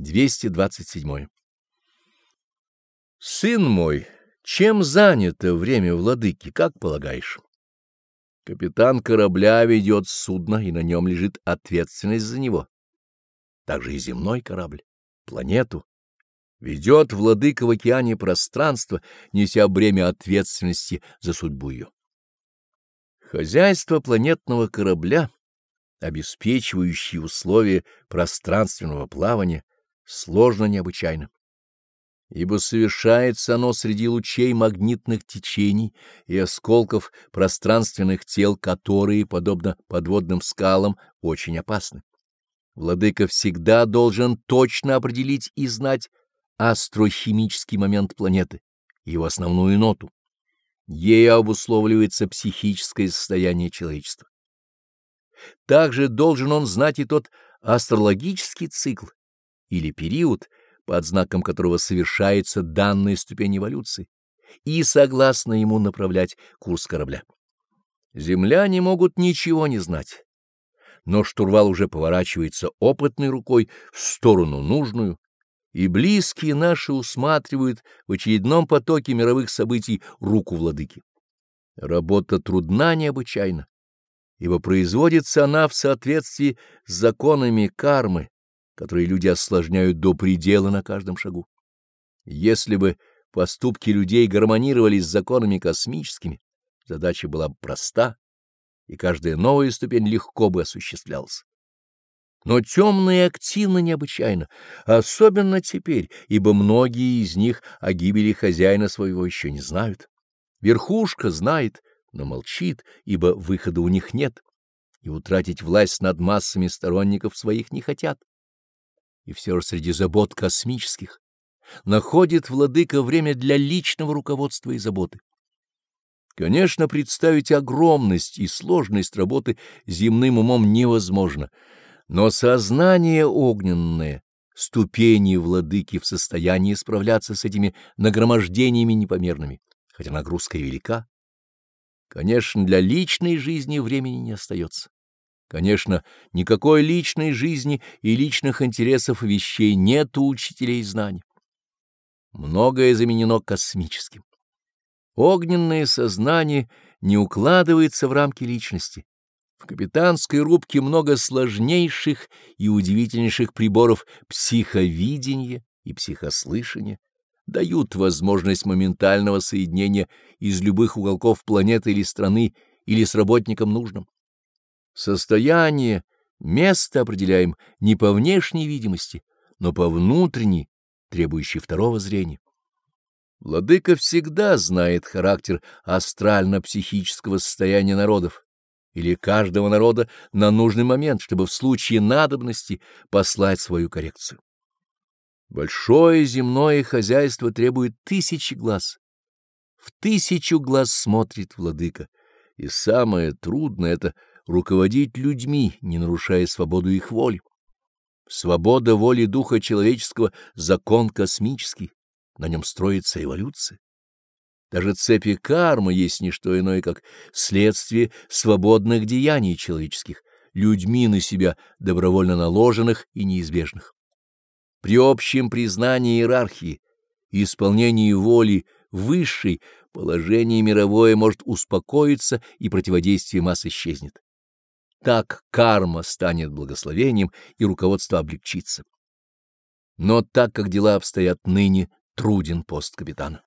227. Сын мой, чем занято время владыки, как полагаешь? Капитан корабля ведет судно, и на нем лежит ответственность за него. Также и земной корабль, планету. Ведет владыка в океане пространство, неся бремя ответственности за судьбу ее. Хозяйство планетного корабля, обеспечивающее условия пространственного плавания, сложно необычайно ибо совершается оно среди лучей магнитных течений и осколков пространственных тел, которые, подобно подводным скалам, очень опасны. Владыка всегда должен точно определить и знать астрохимический момент планеты, его основную ноту. Ей обусловливается психическое состояние человечества. Также должен он знать и тот астрологический цикл или период, под знаком которого совершается данная ступень эволюции, и согласно ему направлять курс корабля. Земляне могут ничего не знать, но штурвал уже поворачивается опытной рукой в сторону нужную, и близкие наши усматривают в очередном потоке мировых событий руку владыки. Работа трудна необычайно, ибо производится она в соответствии с законами кармы, которые люди осложняют до предела на каждом шагу. Если бы поступки людей гармонировали с законами космическими, задача была бы проста, и каждая новая ступень легко бы осуществлялась. Но темные активны необычайно, особенно теперь, ибо многие из них о гибели хозяина своего еще не знают. Верхушка знает, но молчит, ибо выхода у них нет, и утратить власть над массами сторонников своих не хотят и все же среди забот космических находит владыка время для личного руководства и заботы. Конечно, представить огромность и сложность работы земным умом невозможно, но сознание огненное, ступени владыки в состоянии справляться с этими нагромождениями непомерными, хотя нагрузка и велика. Конечно, для личной жизни времени не остается. Конечно, никакой личной жизни и личных интересов вещей нет у учителей знаний. Многое заменено космическим. Огненное сознание не укладывается в рамки личности. В капитанской рубке много сложнейших и удивительнейших приборов психовидения и психослышания дают возможность моментального соединения из любых уголков планеты или страны или с работником нужным. Состояние, место определяем не по внешней видимости, но по внутренней, требующей второго зрения. Владыка всегда знает характер астрально-психического состояния народов или каждого народа на нужный момент, чтобы в случае надобности послать свою коррекцию. Большое земное хозяйство требует тысячи глаз. В тысячу глаз смотрит владыка, и самое трудное — это — руководить людьми, не нарушая свободу их воли. Свобода воли духа человеческого — закон космический, на нем строится эволюция. Даже цепи кармы есть не что иное, как следствие свободных деяний человеческих, людьми на себя добровольно наложенных и неизбежных. При общем признании иерархии и исполнении воли высшей положение мировое может успокоиться и противодействие масс исчезнет. Так карма станет благословением, и руководство облегчится. Но так как дела обстоят ныне, труден пост капитана.